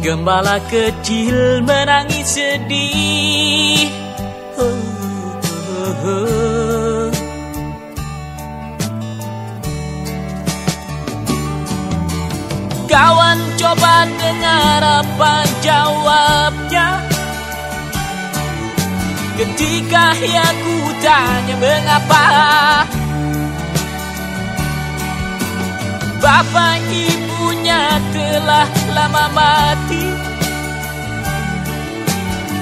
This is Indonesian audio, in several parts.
Gembala kecil menangis sedih. Kawan coba dengar apa jawabnya? Ketika aku tanya mengapa? Bapak ibunya telah lama mati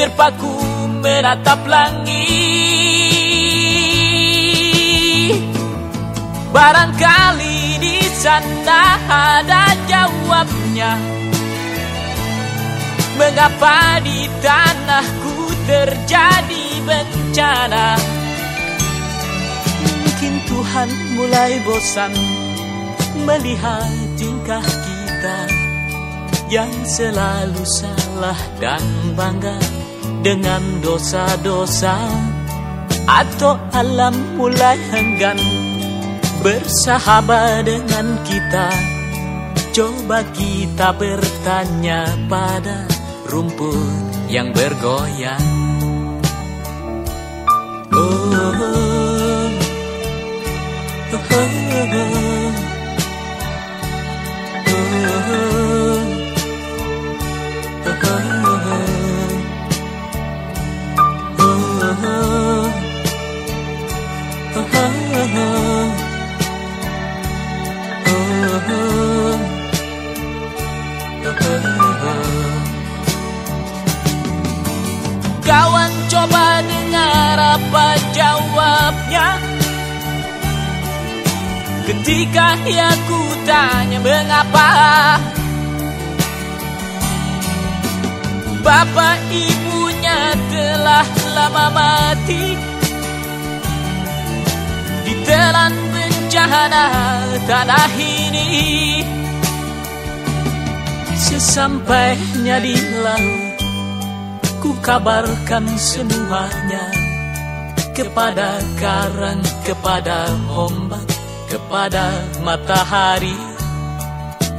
Terpaku menatap langit. Barangkali di sana ada jawabnya. Mengapa di tanahku terjadi bencana? Mungkin Tuhan mulai bosan Melihat tingkah kita Yang selalu salah dan bangga Dengan dosa-dosa Atau alam mulai enggan bersahabat dengan kita Coba kita bertanya pada rumput yang bergoyang Oh, oh, oh, oh, oh, coba dengar apa jawabnya. Ketika aku tanya mengapa. Bapak ibunya telah lama mati. Ditelan bencana tanah ini. Sesampainya di laut Ku kabarkan semuanya Kepada karang, kepada ombak Kepada matahari.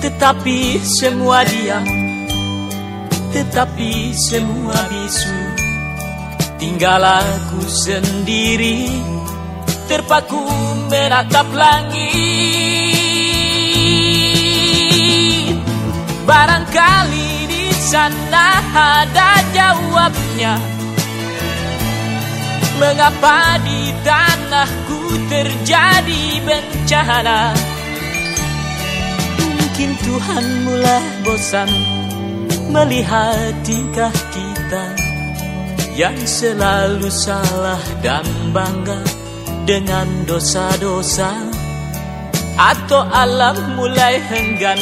Tetapi semua diam Tetapi semua bisu. Tinggal aku sendiri Terpaku menatap langit. Barangkali sana ada jawabnya. Mengapa di tanahku terjadi bencana? Mungkin Tuhan mulai bosan Melihat tingkah kita Yang selalu salah dan bangga Dengan dosa-dosa. Atau alam mulai enggan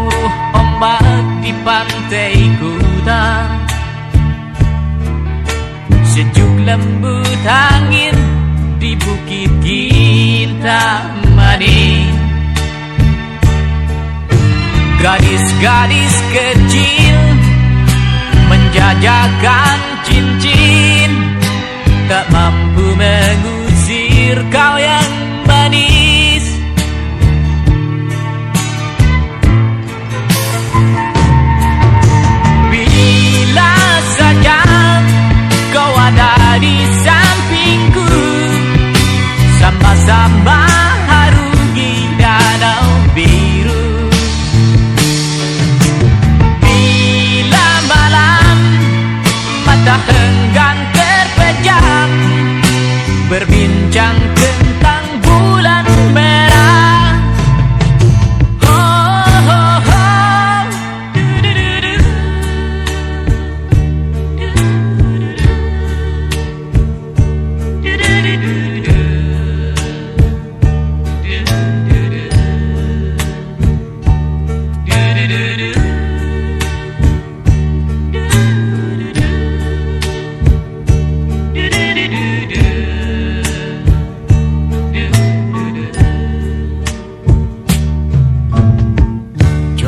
ombak di pantai kuta. Sejuk lembut angin di bukit Kintamani Gadis-gadis kecil menjajakan cincin. Tak mampu mengusir kau yang nadar y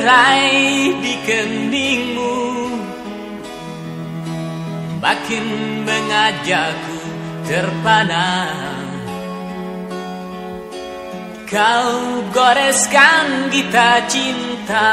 bergerai di keningmu Makin mengajakku terpana. Kau goreskan kita cinta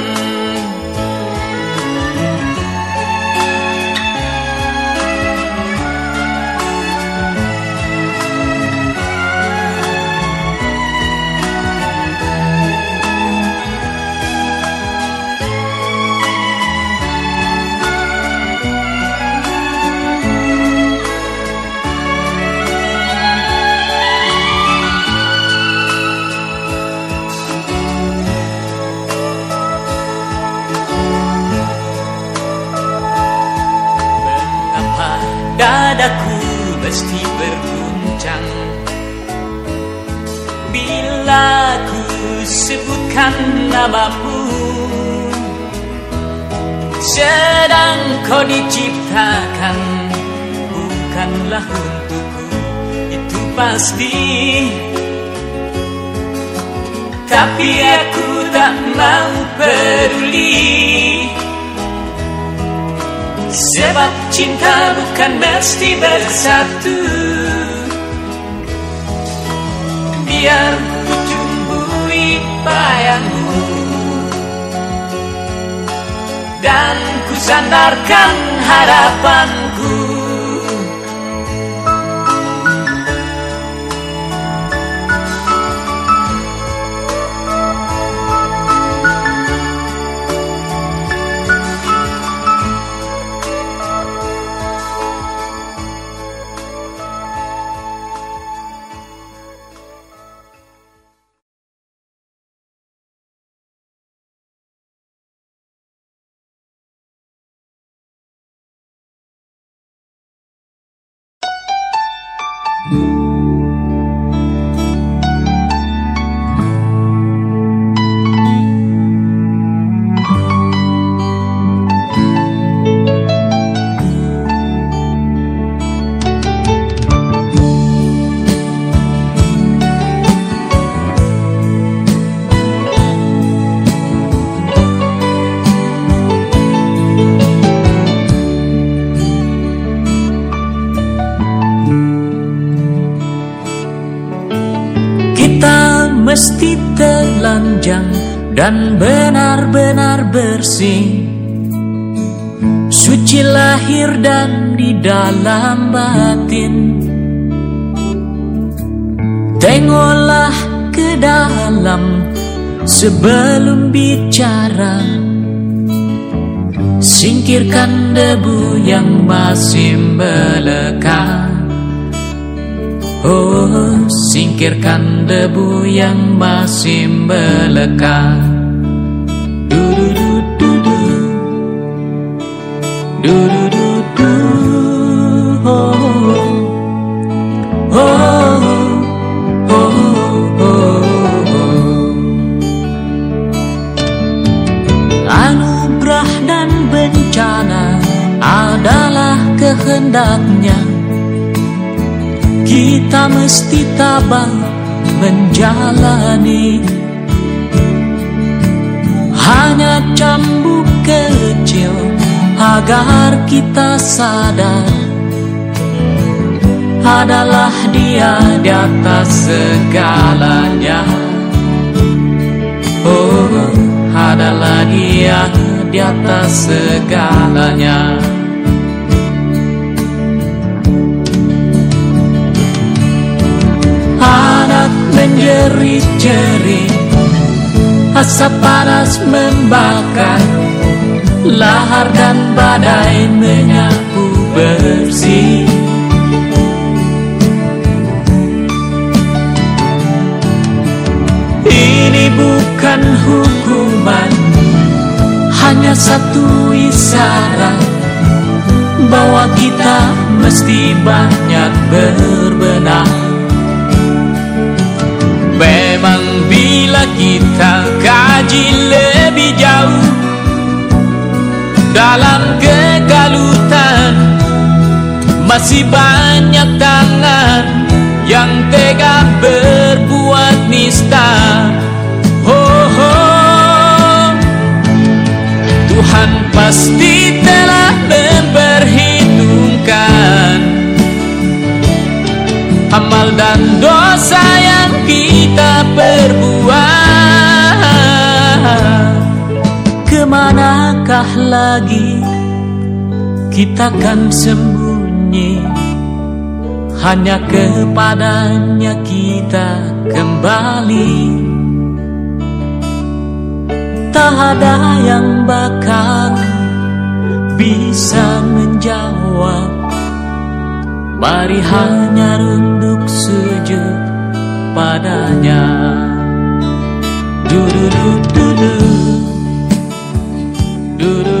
namamu Sedang kau diciptakan Bukanlah untukku Itu pasti. Tapi aku tak mau peduli. Sebab cinta bukan mesti bersatu. Biar ku tumbuhi bayangmu Dan ku sandarkan harapanku dan benar-benar bersih. Suci lahir dan di dalam batin. Tengoklah ke dalam sebelum bicara. Singkirkan debu yang masih melekat. Oh, singkirkan debu yang masih melekat. Du du du du. Oh, oh, oh, oh, oh. Anugerah dan bencana adalah kehendaknya kita mesti tabah menjalani Hanya cambuk agar kita sadar Adalah dia di atas segalanya. Oh, adalah dia di atas segalanya. Anak menjerit-jerit Asap panas membakar Lahar dan badai menyapu bersih. Ini bukan hukuman Hanya satu isyarat. Bahwa kita mesti banyak berbenah. Memang bila kita kaji lebih jauh Dalam kegalutan Masih banyak tangan yang tega berbuat nista oh, oh. Tuhan pasti telah memperhitungkan Amal dan dosa yang kita perbuat Ke manakah lagi kita kan sembunyi. Hanya kepadanya kita kembali. Tak ada yang bakal bisa menjawab. Mari hanya runduk sujud padanya. Du du du du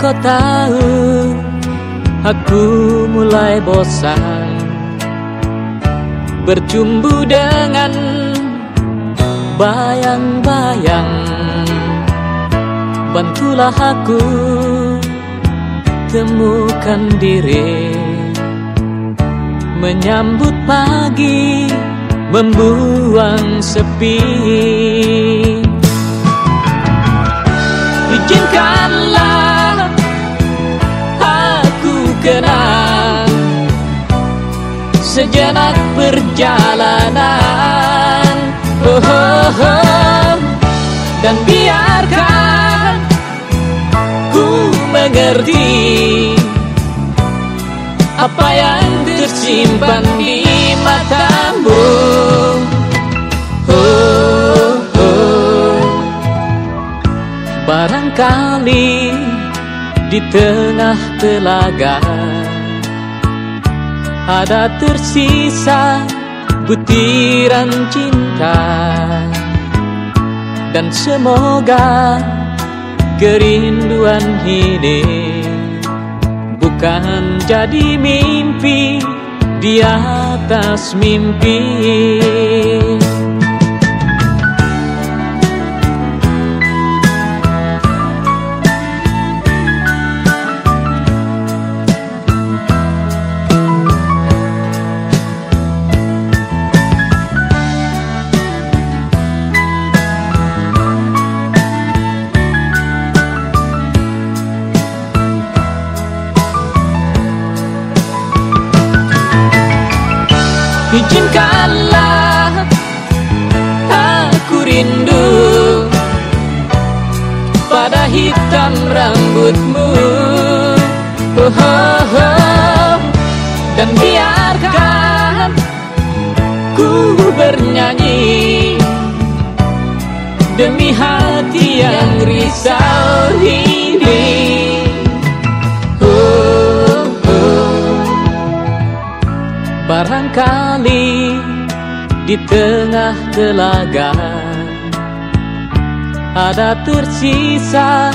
Engkau tahu aku mulai bosan Bercumbu dengan bayang-bayang. Bantulah aku temukan diri Menyambut pagi membuang sepi mengerti apa yang tersimpan di matamu oh, oh. barangkali di tengah telaga ada tersisa butiran cinta dan semoga kerinduan ini bukan jadi mimpi di atas mimpi. Rambutmu oh, oh, oh. Dan biarkan ku bernyanyi Demi hati yang risau ini Barangkali di tengah telaga Ada tersisa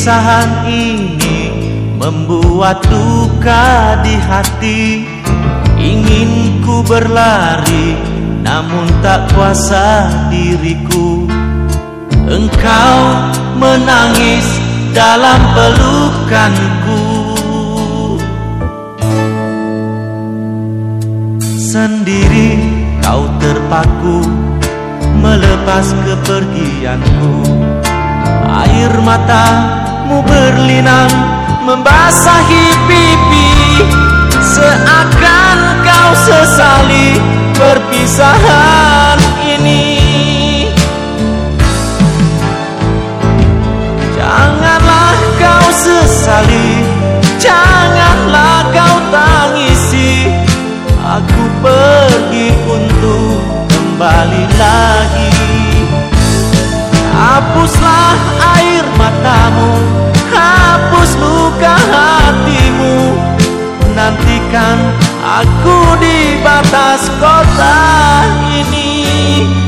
Perpisahan ini membuat duka di hati. Ingin ku berlari namun tak kuasa diriku. Engkau menangis dalam pelukanku. Sendiri Kau terpaku melepas kepergianku. Air matamu berlinang membasahi pipi. Seakan kau sesali perpisahan ini. Janganlah kau sesali Janganlah kau tangisi. Aku pergi untuk kembali lagi. Hapuslah air Hapus luka hatimu. Nantikan aku di batas kota ini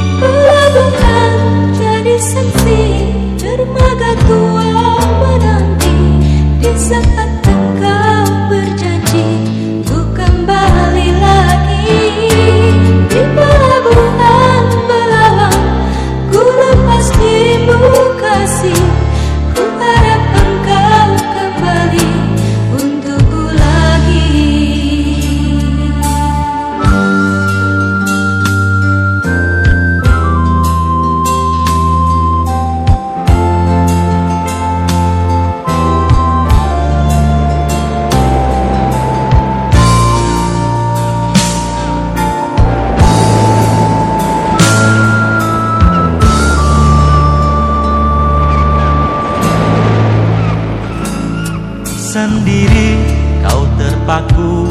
Sendiri kau terpaku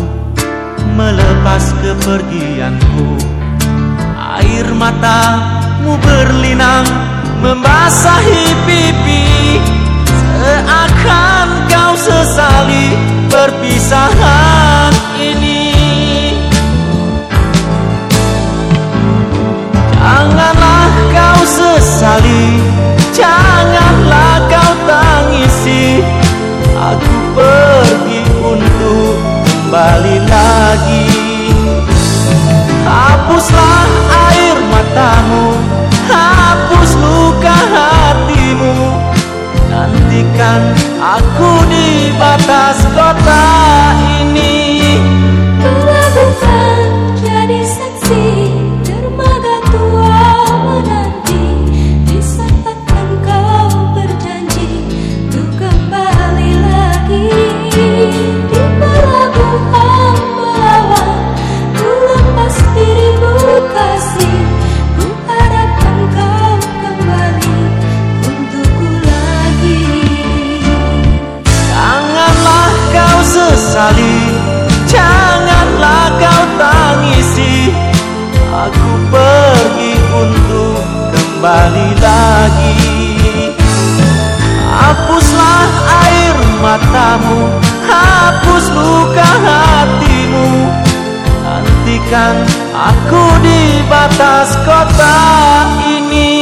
melepas kepergianku. Air matamu berlinang membasahi pipi. Seakan kau sesali perpisahan ini. Janganlah kau sesali Janganlah Hapuslah air matamu Hapus luka hatimu. Nantikan aku di batas kota ini matamu Hapus luka hatimu. Nantikan aku di batas kota ini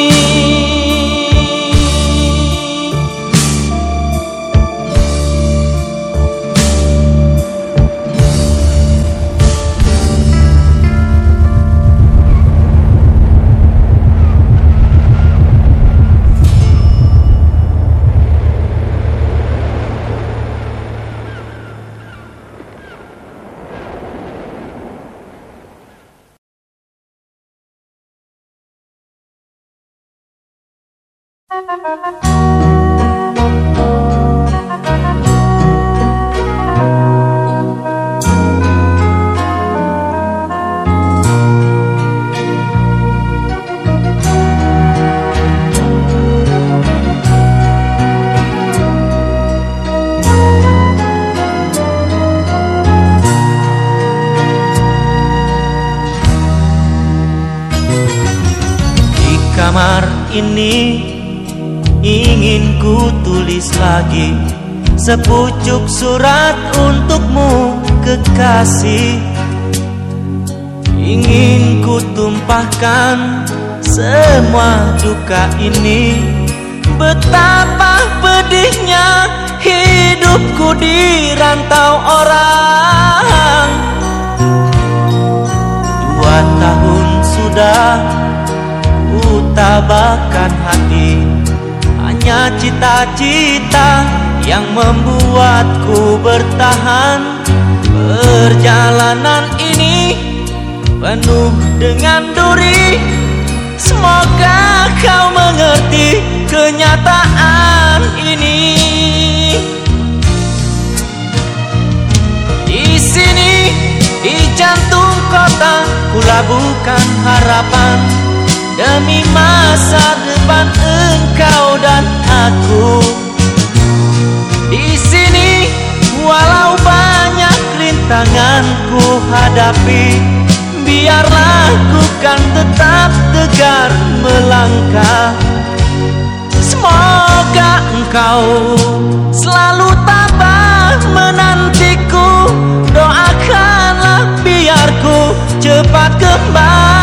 kamar ini ingin ku tulis lagi sepucuk surat untukmu kekasih. Ingin ku tumpahkan semua duka ini. Betapa pedihnya hidupku di rantau orang. Dua tahun sudah tabahkan hati Hanya cita-cita yang membuatku bertahan. Perjalanan ini penuh dengan duri. Semoga kau mengerti kenyataan ini. Di sini, di jantung kota, kulabukan harapan Demi masa depan engkau dan aku. Di sini walau banyak rintangan ku hadapi Biarlah ku kan tetap tegar melangkah. Semoga engkau selalu tabah menantiku. Doakanlah biarku cepat kembali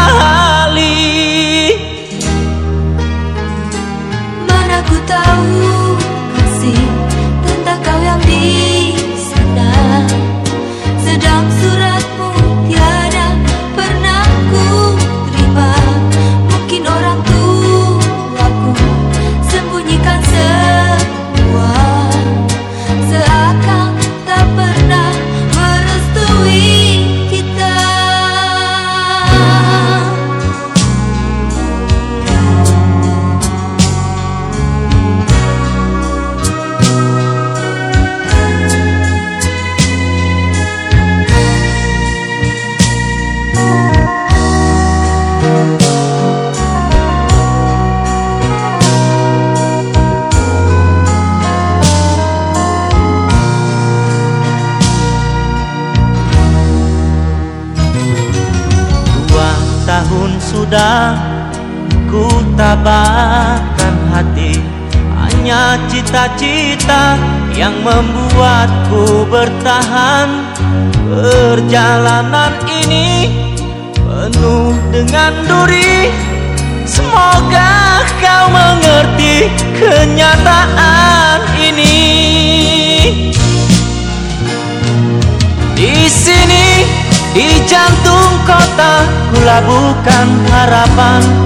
tabahkan hati. Hanya cita-cita yang membuatku bertahan. Perjalanan ini penuh dengan duri. Semoga kau mengerti kenyataan ini. Di sini di jantung kota kulabukan harapan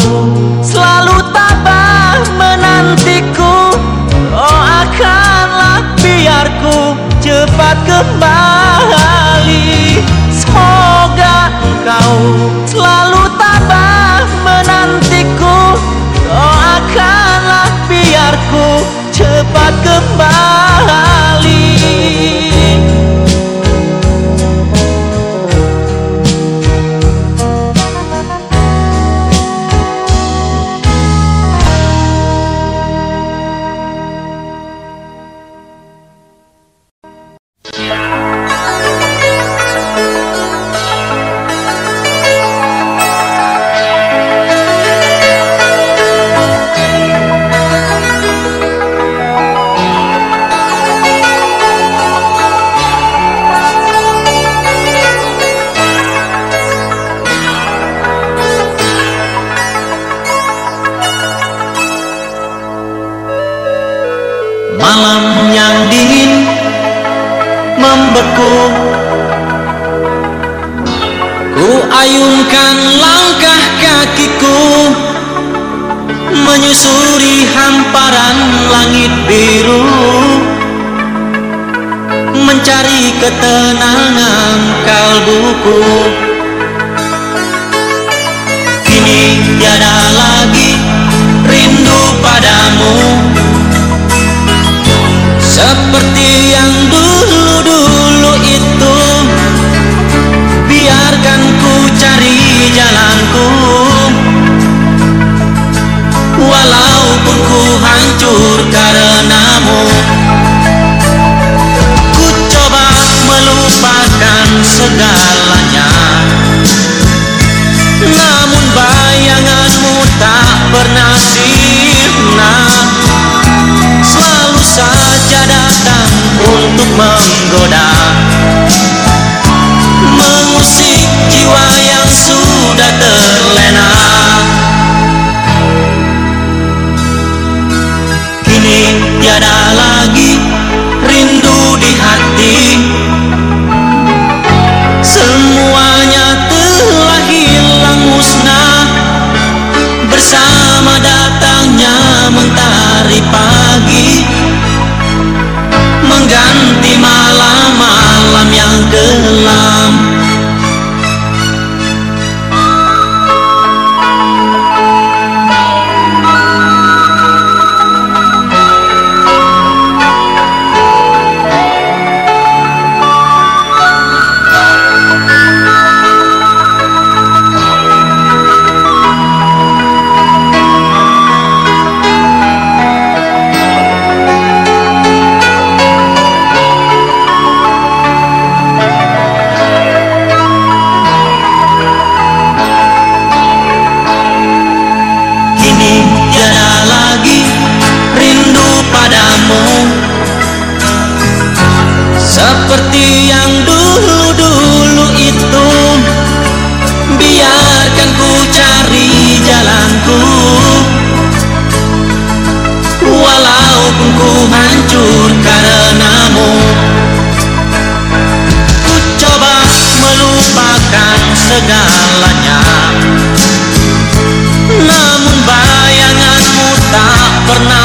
cô chờ phát cướp Ketenangan kalbuku segalanya. Namun bayanganmu tak pernah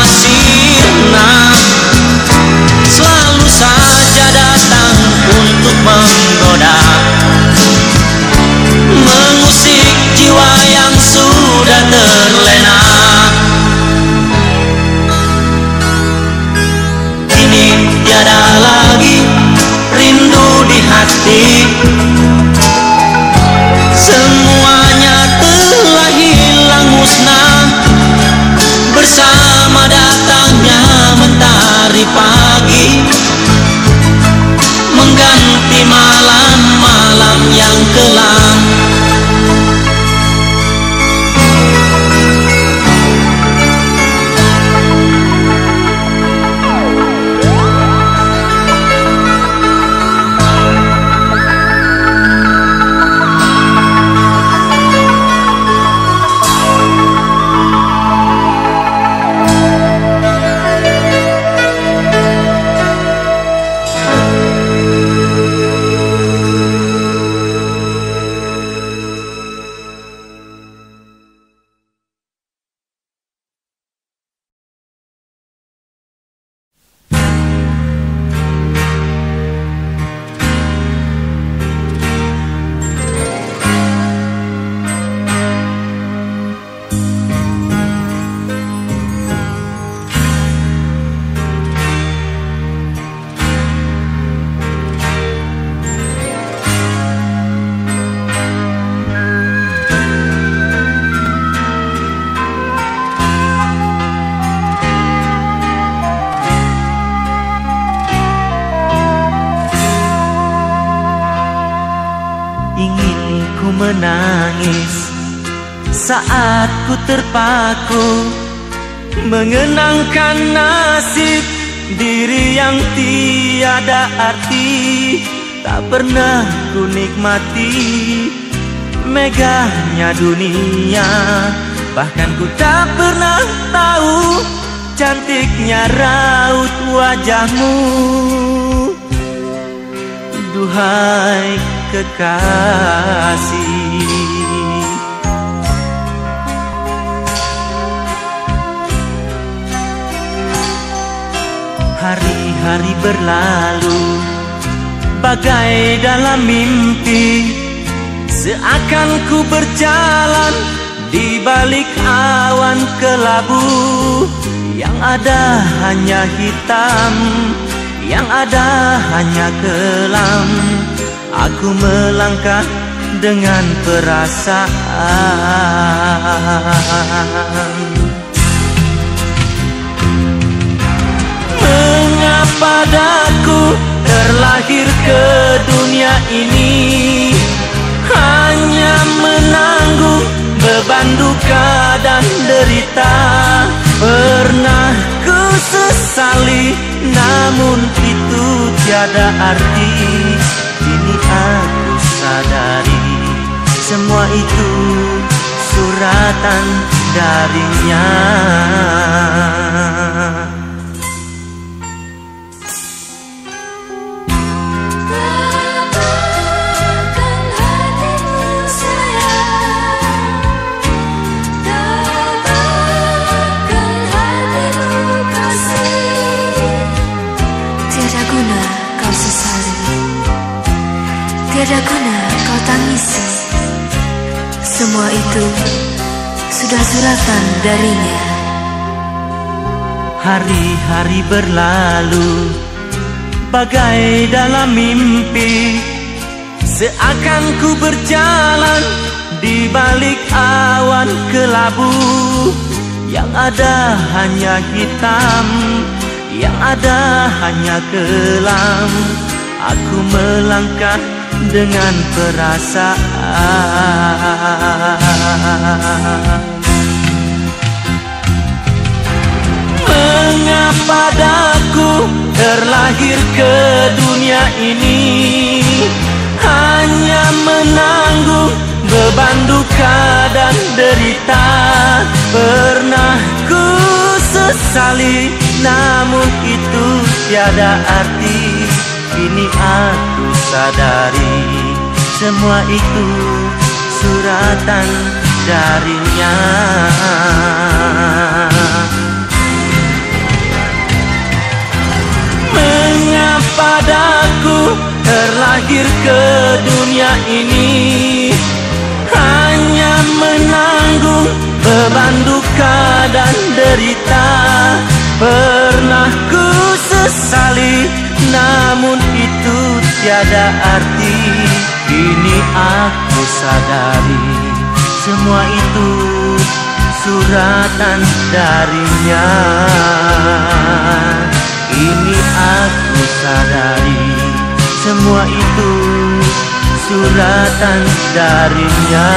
megahnya dunia. Bahkan ku tak pernah tahu cantiknya raut wajahmu. Duhai kekasih. Hari-hari berlalu Bagai dalam mimpi Seakan ku berjalan Di balik awan kelabu. Yang ada hanya hitam Yang ada hanya kelam. Aku melangkah dengan perasaan. Mengapa daku terlahir ke dunia ini Hanya menanggung beban duka dan derita. Pernah ku sesali namun itu tiada arti. Kini aku sadari semua itu suratan darinya Tiada guna kau tangisi Semua itu sudah suratan darinya. Hari-hari berlalu Bagai dalam mimpi. Seakan ku berjalan Di balik awan kelabu. Yang ada hanya hitam Yang ada hanya kelam. Aku melangkah dengan perasaan. Mengapa daku terlahir ke dunia ini? Hanya menanggung beban duka dan derita. Pernah ku sesali namun itu tiada arti. Kini aku sadari semua itu suratan darinya. Mengapa daku terlahir ke dunia ini? Hanya menanggung beban duka dan derita. Pernah ku sesali namun itu tiada arti Kini aku sadari. Semua itu suratan darinya. Kini aku sadari. Semua itu suratan darinya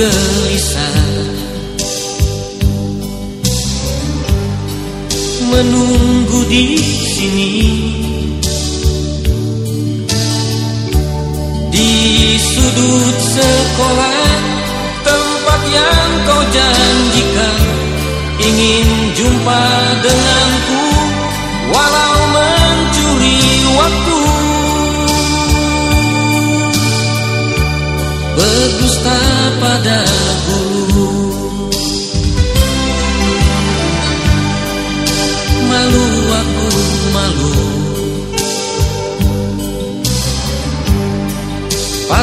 dan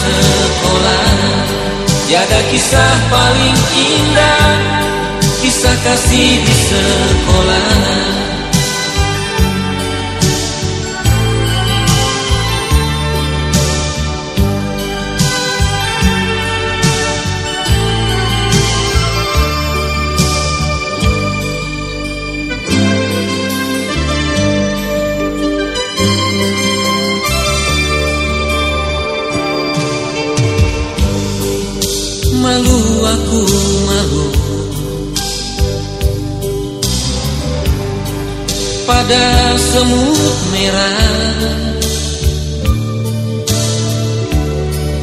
sekolah. Tiada kisah paling indah Kisah kasih di sekolah. mau Pada semut merah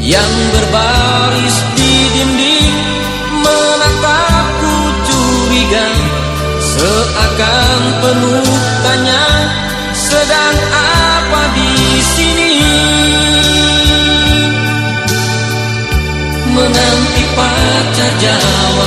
Yang berbaris di dinding Menatapku curiga Seakan penuh tanya Sedang Yeah.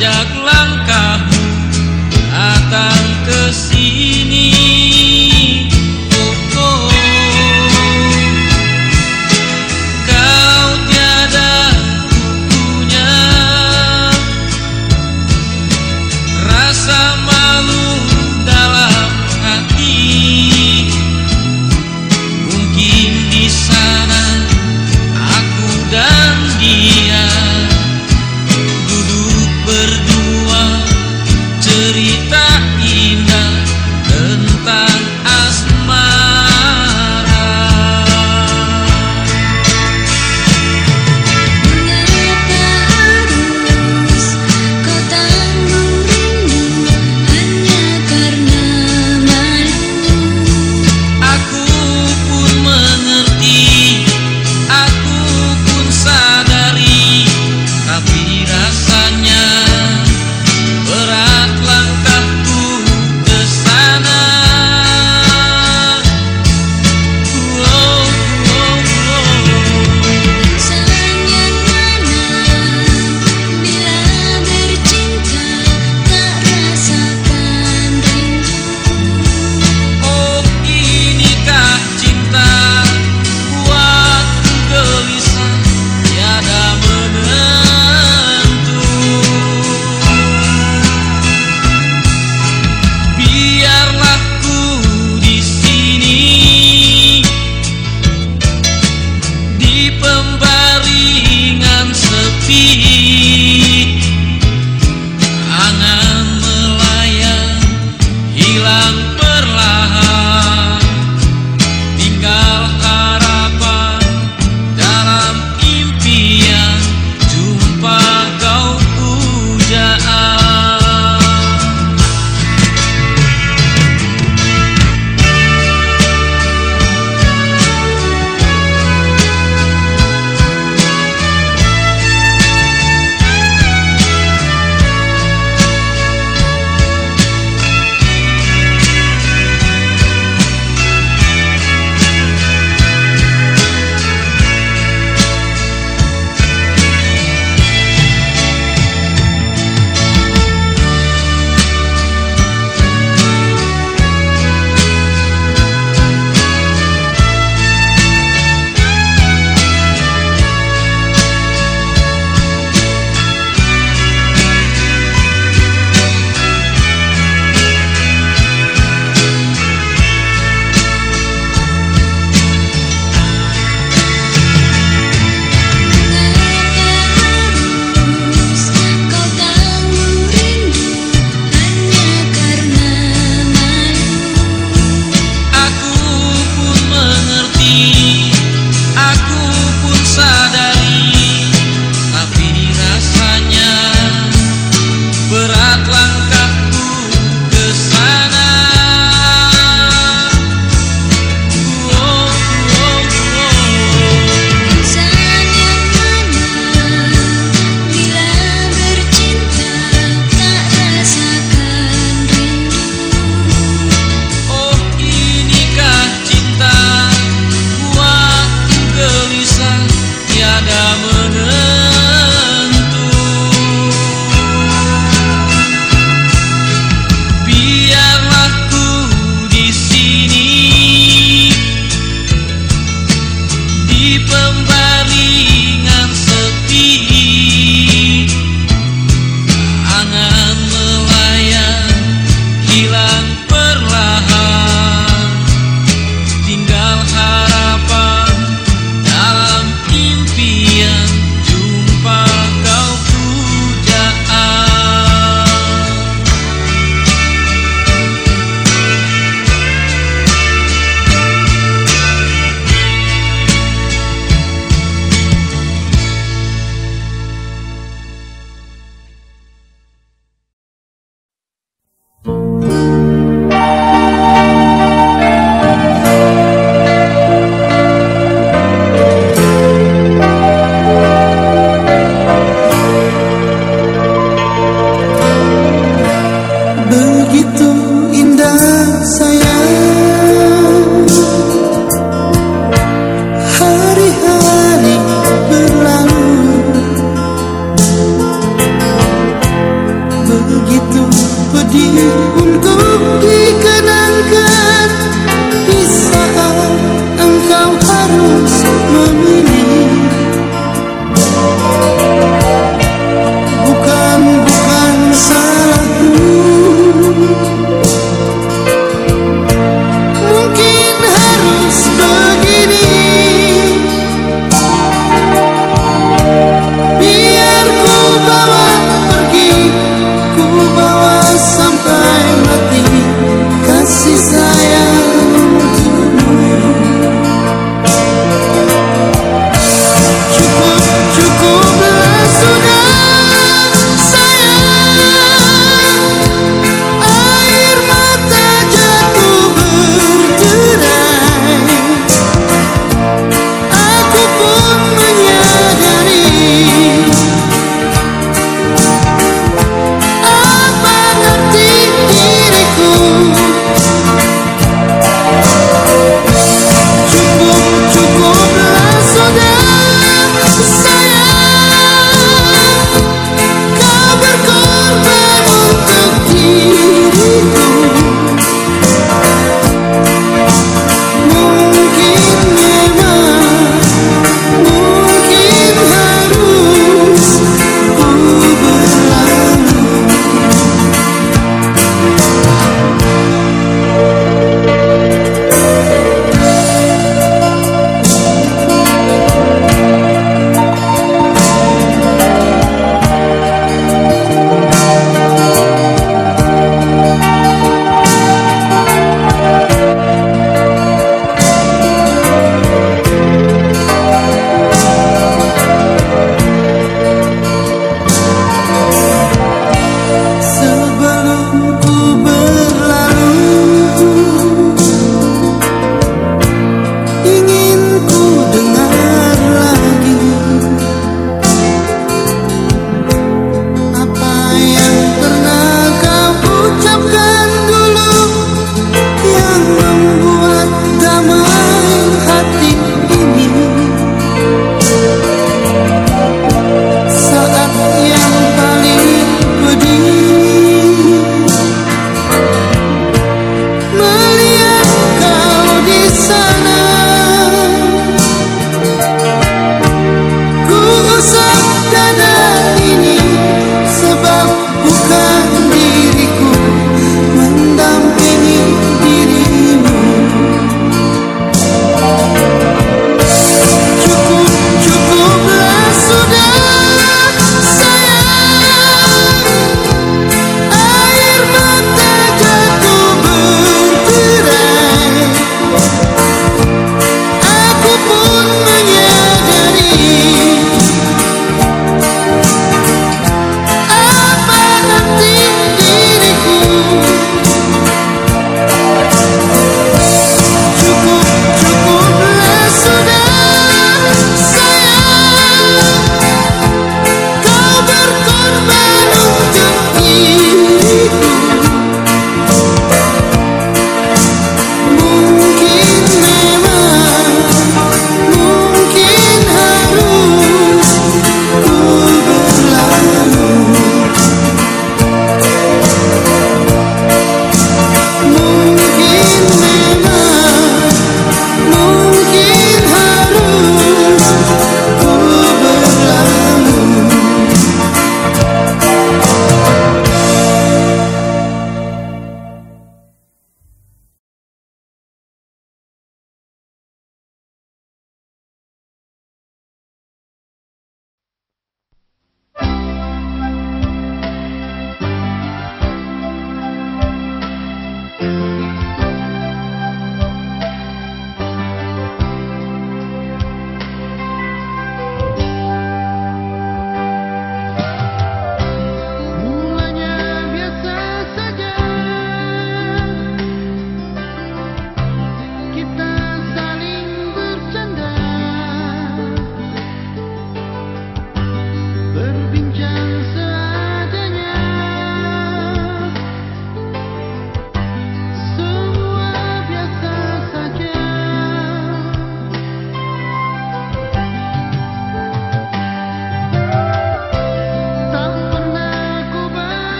sejak langkah